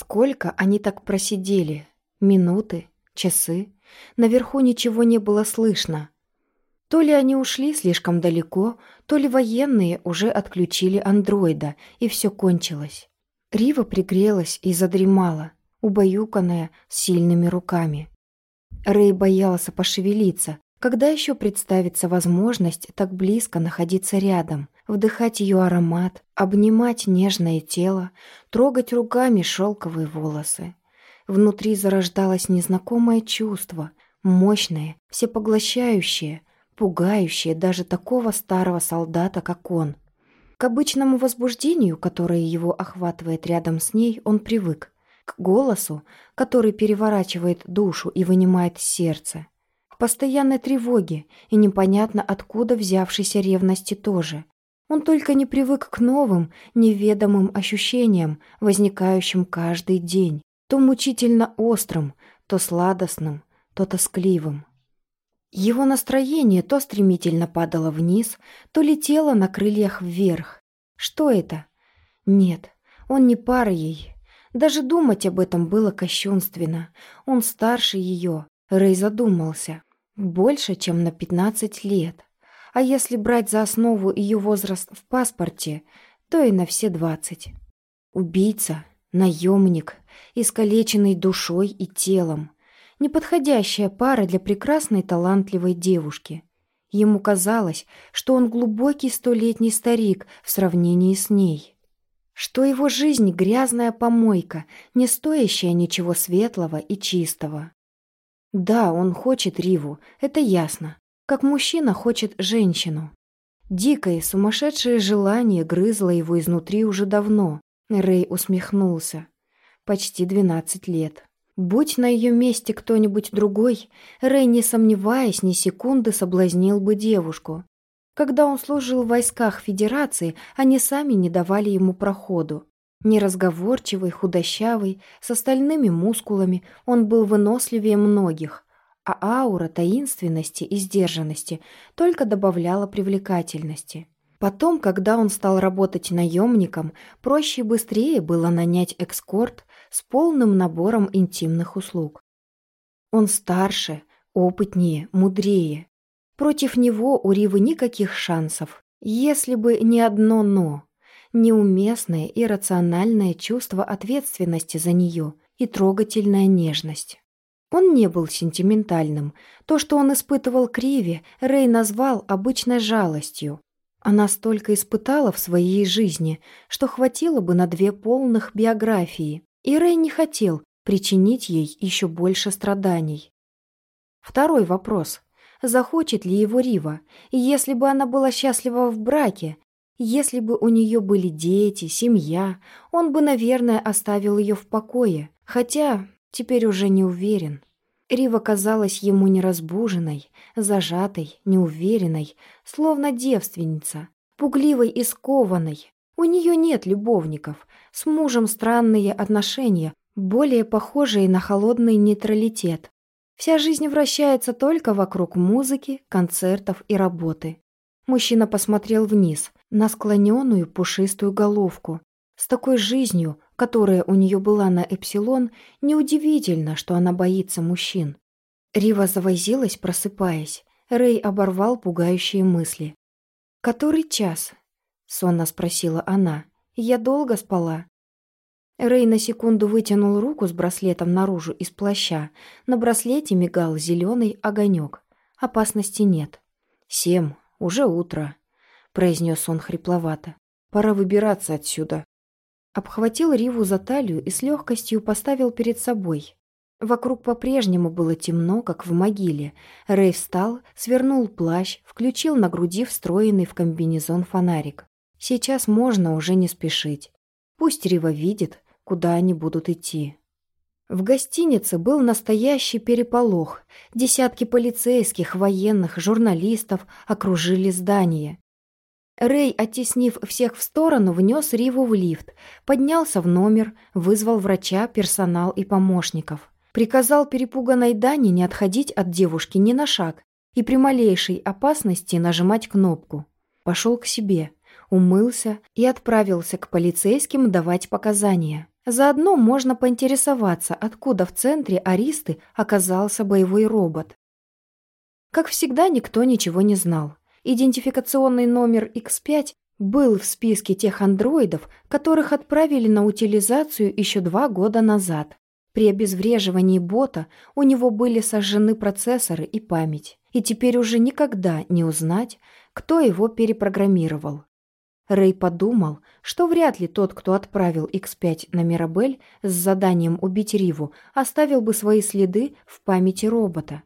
Сколько они так просидели? Минуты? Часы? Наверху ничего не было слышно. То ли они ушли слишком далеко, то ли военные уже отключили андроида, и все кончилось. Рива пригрелась и задремала, убаюканная сильными руками. Рэй боялся пошевелиться, когда еще представится возможность так близко находиться рядом, вдыхать ее аромат, обнимать нежное тело, трогать руками шелковые волосы. Внутри зарождалось незнакомое чувство, мощное, всепоглощающее, пугающее даже такого старого солдата, как он. К обычному возбуждению, которое его охватывает рядом с ней, он привык. К голосу, который переворачивает душу и вынимает сердце. К постоянной тревоге и непонятно откуда взявшейся ревности тоже. Он только не привык к новым, неведомым ощущениям, возникающим каждый день. То мучительно острым, то сладостным, то тоскливым. Его настроение то стремительно падало вниз, то летело на крыльях вверх. Что это? Нет, он не пара ей. Даже думать об этом было кощунственно. Он старше ее, Рэй задумался. Больше, чем на 15 лет. А если брать за основу ее возраст в паспорте, то и на все 20. Убийца, наемник, искалеченный душой и телом – Неподходящая пара для прекрасной талантливой девушки. Ему казалось, что он глубокий столетний старик в сравнении с ней. Что его жизнь — грязная помойка, не стоящая ничего светлого и чистого. Да, он хочет Риву, это ясно, как мужчина хочет женщину. Дикое, сумасшедшее желание грызло его изнутри уже давно. Рэй усмехнулся. Почти двенадцать лет. Будь на ее месте кто-нибудь другой, Рэй, не сомневаясь ни секунды, соблазнил бы девушку. Когда он служил в войсках Федерации, они сами не давали ему проходу. Неразговорчивый, худощавый, с остальными мускулами, он был выносливее многих, а аура таинственности и сдержанности только добавляла привлекательности. Потом, когда он стал работать наемником, проще и быстрее было нанять экскорт с полным набором интимных услуг. Он старше, опытнее, мудрее. Против него у Ривы никаких шансов, если бы не одно «но» — неуместное и рациональное чувство ответственности за нее и трогательная нежность. Он не был сентиментальным. То, что он испытывал к Риве, Рэй назвал обычной жалостью. Она столько испытала в своей жизни, что хватило бы на две полных биографии, и Рэй не хотел причинить ей еще больше страданий. Второй вопрос. Захочет ли его Рива? Если бы она была счастлива в браке, если бы у нее были дети, семья, он бы, наверное, оставил ее в покое, хотя теперь уже не уверен. Рива казалась ему неразбуженной, зажатой, неуверенной, словно девственница, пугливой и скованной. У нее нет любовников, с мужем странные отношения, более похожие на холодный нейтралитет. Вся жизнь вращается только вокруг музыки, концертов и работы. Мужчина посмотрел вниз, на склоненную пушистую головку. С такой жизнью, которая у нее была на Эпсилон, неудивительно, что она боится мужчин. Рива завозилась, просыпаясь. Рэй оборвал пугающие мысли. «Который час?» — сонно спросила она. «Я долго спала?» Рэй на секунду вытянул руку с браслетом наружу из плаща. На браслете мигал зеленый огонек. Опасности нет. «Семь, уже утро», — произнес он хрипловато. «Пора выбираться отсюда». Обхватил Риву за талию и с легкостью поставил перед собой. Вокруг по-прежнему было темно, как в могиле. Рэй встал, свернул плащ, включил на груди встроенный в комбинезон фонарик. Сейчас можно уже не спешить. Пусть Рива видит, куда они будут идти. В гостинице был настоящий переполох. Десятки полицейских, военных, журналистов окружили здание. Рэй, оттеснив всех в сторону, внес Риву в лифт, поднялся в номер, вызвал врача, персонал и помощников. Приказал перепуганной Дане не отходить от девушки ни на шаг и при малейшей опасности нажимать кнопку. Пошел к себе, умылся и отправился к полицейским давать показания. Заодно можно поинтересоваться, откуда в центре Аристы оказался боевой робот. Как всегда, никто ничего не знал. Идентификационный номер X5 был в списке тех андроидов, которых отправили на утилизацию еще два года назад. При обезвреживании бота у него были сожжены процессоры и память, и теперь уже никогда не узнать, кто его перепрограммировал. Рэй подумал, что вряд ли тот, кто отправил X5 на Мирабель с заданием убить Риву, оставил бы свои следы в памяти робота.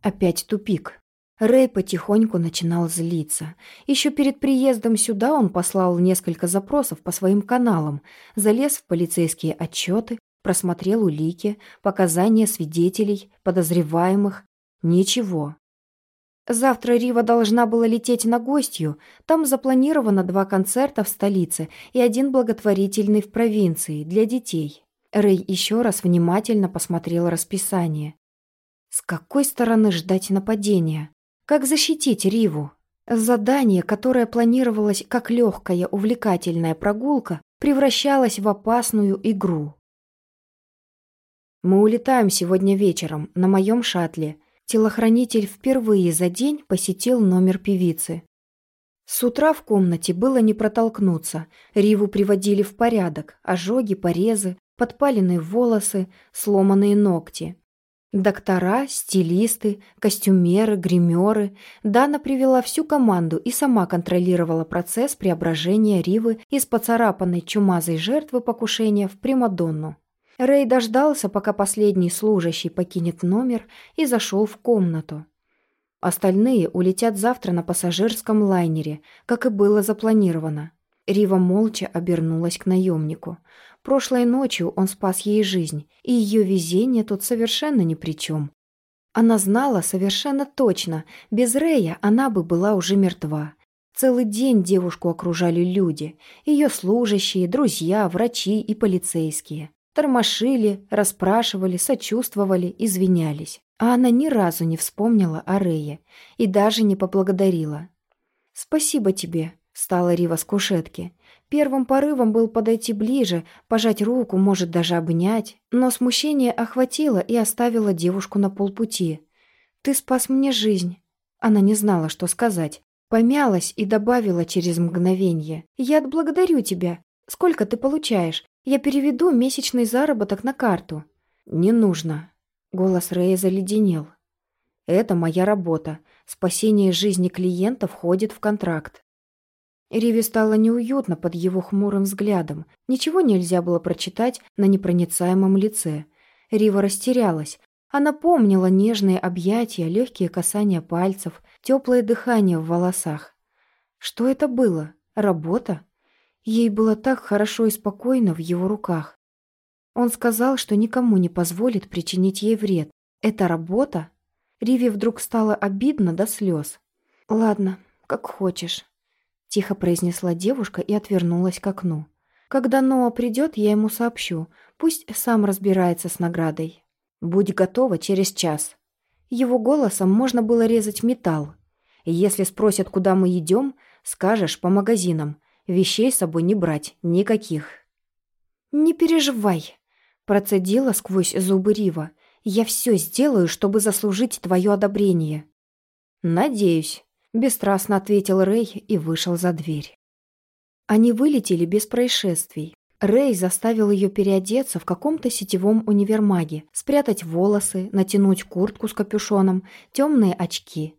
Опять тупик. Рэй потихоньку начинал злиться. Еще перед приездом сюда он послал несколько запросов по своим каналам, залез в полицейские отчеты, просмотрел улики, показания свидетелей, подозреваемых. Ничего. Завтра Рива должна была лететь на гостью. Там запланировано два концерта в столице и один благотворительный в провинции для детей. Рэй еще раз внимательно посмотрел расписание. С какой стороны ждать нападения? Как защитить Риву? Задание, которое планировалось как легкая увлекательная прогулка, превращалось в опасную игру. «Мы улетаем сегодня вечером на моем шаттле», Телохранитель впервые за день посетил номер певицы. С утра в комнате было не протолкнуться. Риву приводили в порядок. Ожоги, порезы, подпаленные волосы, сломанные ногти. Доктора, стилисты, костюмеры, гримеры. Дана привела всю команду и сама контролировала процесс преображения Ривы из поцарапанной чумазой жертвы покушения в Примадонну. Рэй дождался, пока последний служащий покинет номер и зашел в комнату. Остальные улетят завтра на пассажирском лайнере, как и было запланировано. Рива молча обернулась к наемнику. Прошлой ночью он спас ей жизнь, и ее везение тут совершенно ни при чем. Она знала совершенно точно, без Рэя она бы была уже мертва. Целый день девушку окружали люди, ее служащие, друзья, врачи и полицейские. Тормошили, расспрашивали, сочувствовали, извинялись. А она ни разу не вспомнила о Рее и даже не поблагодарила. «Спасибо тебе», — стала Рива с кушетки. Первым порывом был подойти ближе, пожать руку, может, даже обнять, но смущение охватило и оставило девушку на полпути. «Ты спас мне жизнь». Она не знала, что сказать. Помялась и добавила через мгновение. «Я отблагодарю тебя. Сколько ты получаешь? Я переведу месячный заработок на карту». «Не нужно». Голос Рэя заледенел. «Это моя работа. Спасение жизни клиента входит в контракт. Риве стало неуютно под его хмурым взглядом. Ничего нельзя было прочитать на непроницаемом лице. Рива растерялась. Она помнила нежные объятия, легкие касания пальцев, теплое дыхание в волосах. Что это было? Работа? Ей было так хорошо и спокойно в его руках. Он сказал, что никому не позволит причинить ей вред. Это работа? Риве вдруг стало обидно до слез. «Ладно, как хочешь». — тихо произнесла девушка и отвернулась к окну. «Когда Ноа придет, я ему сообщу. Пусть сам разбирается с наградой. Будь готова через час». Его голосом можно было резать металл. «Если спросят, куда мы идем, скажешь по магазинам. Вещей с собой не брать, никаких». «Не переживай», — процедила сквозь зубы Рива. «Я все сделаю, чтобы заслужить твое одобрение». «Надеюсь», Бесстрастно ответил Рэй и вышел за дверь. Они вылетели без происшествий. Рэй заставил ее переодеться в каком-то сетевом универмаге, спрятать волосы, натянуть куртку с капюшоном, темные очки.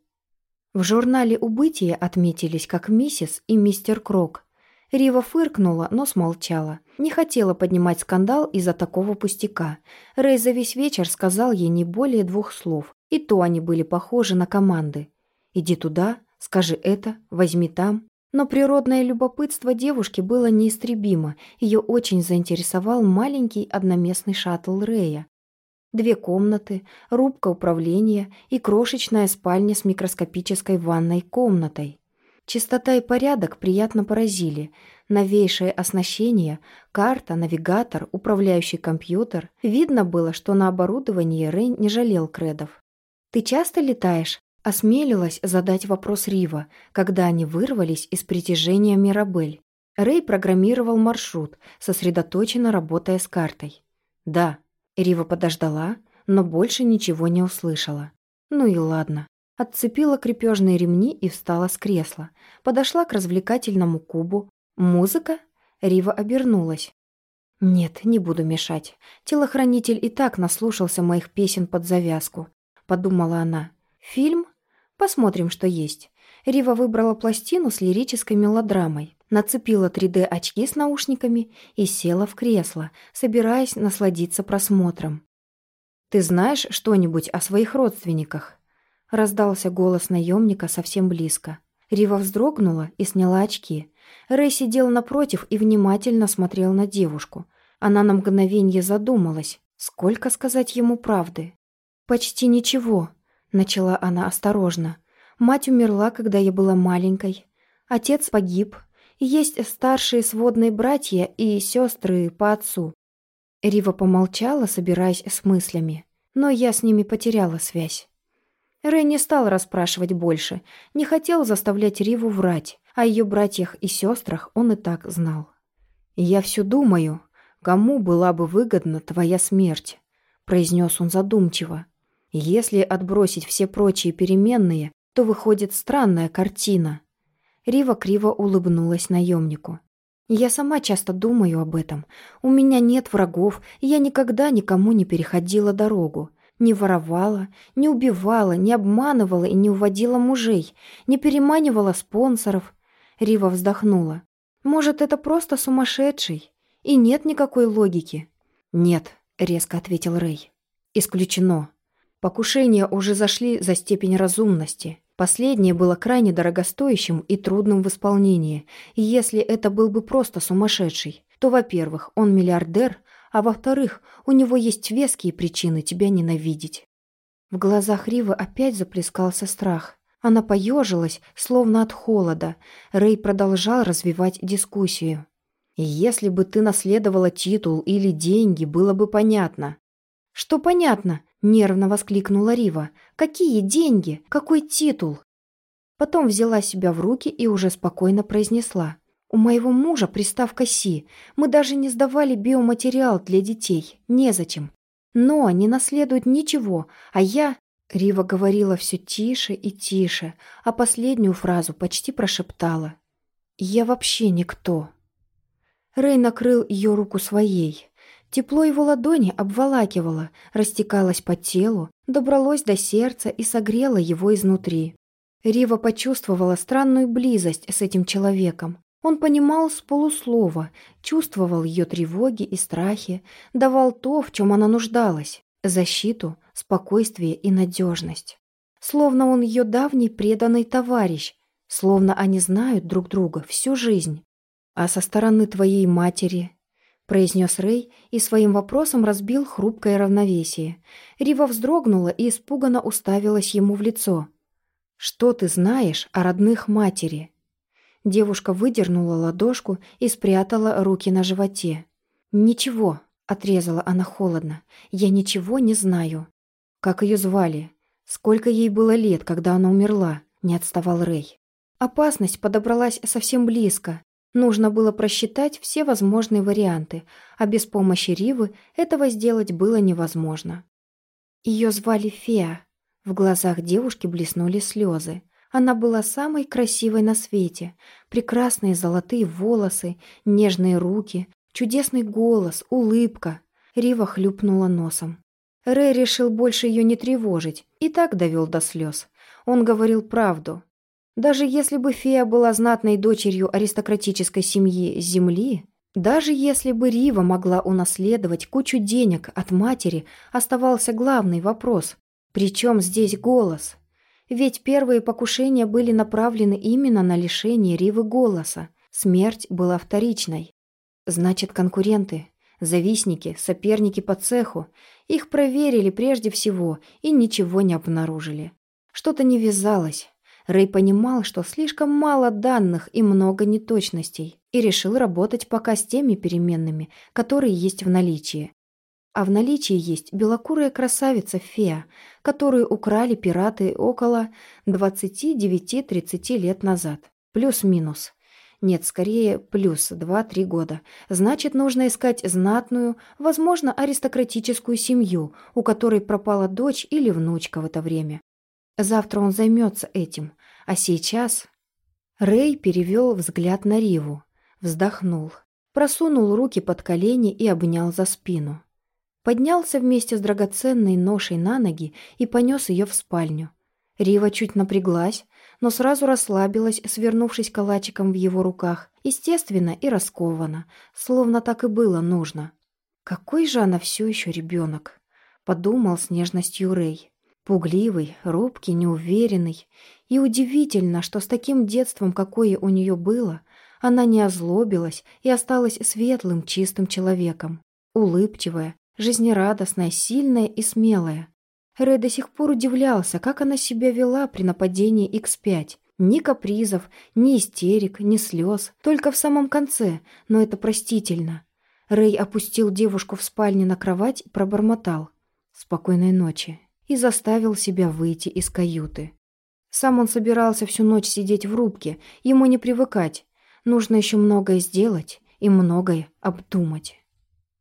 В журнале убытия отметились как миссис и мистер Крок. Рива фыркнула, но смолчала. Не хотела поднимать скандал из-за такого пустяка. Рэй за весь вечер сказал ей не более двух слов, и то они были похожи на команды. Иди туда, скажи это, возьми там. Но природное любопытство девушки было неистребимо. Ее очень заинтересовал маленький одноместный шаттл Рея. Две комнаты, рубка управления и крошечная спальня с микроскопической ванной комнатой. Чистота и порядок приятно поразили. Новейшее оснащение, карта, навигатор, управляющий компьютер. Видно было, что на оборудовании Рэй не жалел кредов. «Ты часто летаешь?» Осмелилась задать вопрос Рива, когда они вырвались из притяжения Мирабель. Рэй программировал маршрут, сосредоточенно работая с картой. «Да». Рива подождала, но больше ничего не услышала. Ну и ладно. Отцепила крепежные ремни и встала с кресла. Подошла к развлекательному кубу. «Музыка?» Рива обернулась. «Нет, не буду мешать. Телохранитель и так наслушался моих песен под завязку», — подумала она. «Фильм? Посмотрим, что есть». Рива выбрала пластину с лирической мелодрамой, нацепила 3D-очки с наушниками и села в кресло, собираясь насладиться просмотром. «Ты знаешь что-нибудь о своих родственниках?» Раздался голос наемника совсем близко. Рива вздрогнула и сняла очки. Рэй сидел напротив и внимательно смотрел на девушку. Она на мгновение задумалась, сколько сказать ему правды. «Почти ничего», — начала она осторожно. «Мать умерла, когда я была маленькой. Отец погиб. Есть старшие сводные братья и сестры по отцу». Рива помолчала, собираясь с мыслями, но я с ними потеряла связь. Рэй не стал расспрашивать больше, не хотел заставлять Риву врать, о ее братьях и сестрах он и так знал. «Я все думаю, кому была бы выгодна твоя смерть», — произнес он задумчиво. «Если отбросить все прочие переменные, то выходит странная картина». Рива криво улыбнулась наемнику. «Я сама часто думаю об этом. У меня нет врагов, и я никогда никому не переходила дорогу. Не воровала, не убивала, не обманывала и не уводила мужей, не переманивала спонсоров. Рива вздохнула. Может, это просто сумасшедший? И нет никакой логики. Нет, резко ответил Рэй. Исключено. Покушения уже зашли за степень разумности. Последнее было крайне дорогостоящим и трудным в исполнении. И если это был бы просто сумасшедший, то, во-первых, он миллиардер, а во-вторых, у него есть веские причины тебя ненавидеть. В глазах Ривы опять заплескался страх. Она поежилась, словно от холода. Рэй продолжал развивать дискуссию. «Если бы ты наследовала титул или деньги, было бы понятно». «Что понятно?» — нервно воскликнула Рива. «Какие деньги? Какой титул?» Потом взяла себя в руки и уже спокойно произнесла. У моего мужа приставка «Си». Мы даже не сдавали биоматериал для детей. Незачем. Но не наследует ничего, а я... Рива говорила все тише и тише, а последнюю фразу почти прошептала. «Я вообще никто». Рэй накрыл ее руку своей. Тепло его ладони обволакивало, растекалось по телу, добралось до сердца и согрело его изнутри. Рива почувствовала странную близость с этим человеком. Он понимал с полуслова, чувствовал ее тревоги и страхи, давал то, в чем она нуждалась – защиту, спокойствие и надежность. Словно он ее давний преданный товарищ, словно они знают друг друга всю жизнь. «А со стороны твоей матери?» – произнес Рэй и своим вопросом разбил хрупкое равновесие. Рива вздрогнула и испуганно уставилась ему в лицо. «Что ты знаешь о родных матери?» Девушка выдернула ладошку и спрятала руки на животе. «Ничего», — отрезала она холодно, — «я ничего не знаю». «Как ее звали? Сколько ей было лет, когда она умерла?» — не отставал Рэй. Опасность подобралась совсем близко. Нужно было просчитать все возможные варианты, а без помощи Ривы этого сделать было невозможно. Ее звали Феа. В глазах девушки блеснули слезы. Она была самой красивой на свете. Прекрасные золотые волосы, нежные руки, чудесный голос, улыбка. Рива хлюпнула носом. Рэй решил больше ее не тревожить и так довел до слез. Он говорил правду. Даже если бы фея была знатной дочерью аристократической семьи Земли, даже если бы Рива могла унаследовать кучу денег от матери, оставался главный вопрос. Причем здесь голос? Ведь первые покушения были направлены именно на лишение Ривы голоса. Смерть была вторичной. Значит, конкуренты, завистники, соперники по цеху. Их проверили прежде всего и ничего не обнаружили. Что-то не вязалось. Рэй понимал, что слишком мало данных и много неточностей, и решил работать пока с теми переменными, которые есть в наличии. А в наличии есть белокурая красавица Фея, которую украли пираты около 29-30 лет назад. Плюс-минус. Нет, скорее, плюс два-три года. Значит, нужно искать знатную, возможно, аристократическую семью, у которой пропала дочь или внучка в это время. Завтра он займется этим. А сейчас... Рэй перевел взгляд на Риву, вздохнул, просунул руки под колени и обнял за спину. Поднялся вместе с драгоценной ношей на ноги и понес ее в спальню. Рива чуть напряглась, но сразу расслабилась, свернувшись калачиком в его руках, естественно и раскованно, словно так и было нужно. «Какой же она все еще ребенок?» — подумал с нежностью Рэй. Пугливый, робкий, неуверенный. И удивительно, что с таким детством, какое у нее было, она не озлобилась и осталась светлым, чистым человеком. Улыбчивая, жизнерадостная, сильная и смелая. Рэй до сих пор удивлялся, как она себя вела при нападении X5. Ни капризов, ни истерик, ни слез, только в самом конце, но это простительно. Рэй опустил девушку в спальне на кровать и пробормотал. «Спокойной ночи» и заставил себя выйти из каюты. Сам он собирался всю ночь сидеть в рубке, ему не привыкать. Нужно еще многое сделать и многое обдумать.